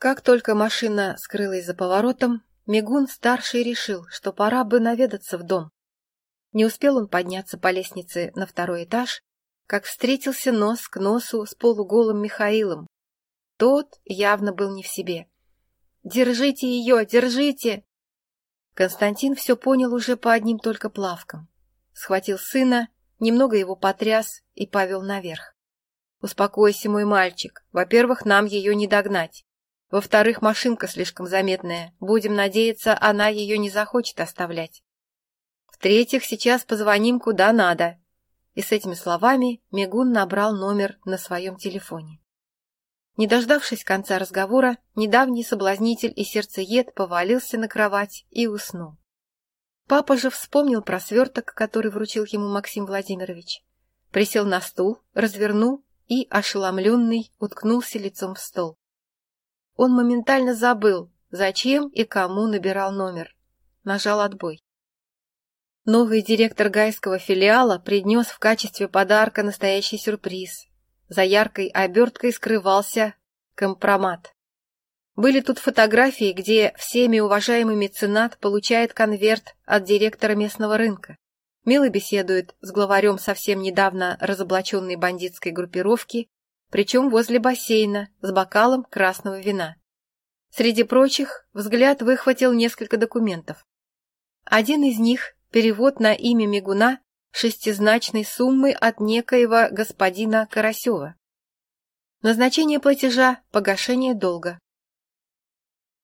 Как только машина скрылась за поворотом, Мигун-старший решил, что пора бы наведаться в дом. Не успел он подняться по лестнице на второй этаж, как встретился нос к носу с полуголым Михаилом. Тот явно был не в себе. «Держите ее, держите!» Константин все понял уже по одним только плавкам. Схватил сына, немного его потряс и повел наверх. «Успокойся, мой мальчик. Во-первых, нам ее не догнать. Во-вторых, машинка слишком заметная. Будем надеяться, она ее не захочет оставлять. В-третьих, сейчас позвоним куда надо. И с этими словами Мигун набрал номер на своем телефоне. Не дождавшись конца разговора, недавний соблазнитель и сердцеед повалился на кровать и уснул. Папа же вспомнил про сверток, который вручил ему Максим Владимирович. Присел на стул, развернул и, ошеломленный, уткнулся лицом в стол. Он моментально забыл, зачем и кому набирал номер. Нажал отбой. Новый директор гайского филиала принес в качестве подарка настоящий сюрприз. За яркой оберткой скрывался компромат. Были тут фотографии, где всеми уважаемый меценат получает конверт от директора местного рынка. Мило беседует с главарем совсем недавно разоблаченной бандитской группировки причем возле бассейна, с бокалом красного вина. Среди прочих взгляд выхватил несколько документов. Один из них – перевод на имя Мигуна шестизначной суммы от некоего господина Карасева. Назначение платежа – погашение долга.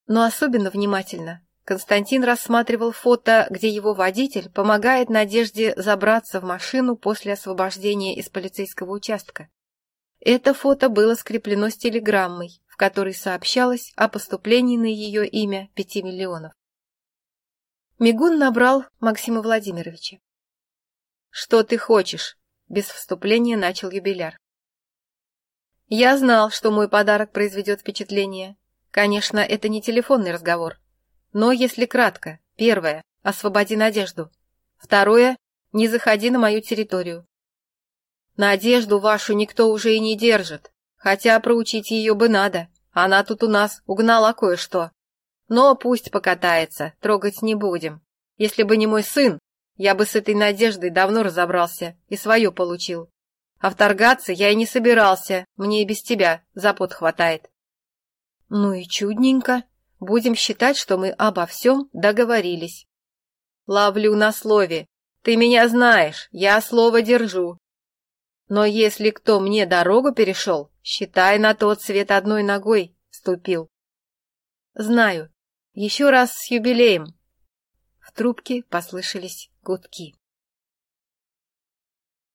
Но особенно внимательно Константин рассматривал фото, где его водитель помогает Надежде забраться в машину после освобождения из полицейского участка. Это фото было скреплено с телеграммой, в которой сообщалось о поступлении на ее имя пяти миллионов. Мигун набрал Максима Владимировича. «Что ты хочешь?» — без вступления начал юбиляр. «Я знал, что мой подарок произведет впечатление. Конечно, это не телефонный разговор. Но если кратко, первое — освободи Надежду. Второе — не заходи на мою территорию. Надежду вашу никто уже и не держит, хотя проучить ее бы надо. Она тут у нас угнала кое-что. Но пусть покатается, трогать не будем. Если бы не мой сын, я бы с этой надеждой давно разобрался и свое получил. А вторгаться я и не собирался, мне и без тебя запот хватает. Ну и чудненько. Будем считать, что мы обо всем договорились. Ловлю на слове. Ты меня знаешь, я слово держу. Но если кто мне дорогу перешел, считай, на тот свет одной ногой ступил. Знаю. Еще раз с юбилеем. В трубке послышались гудки.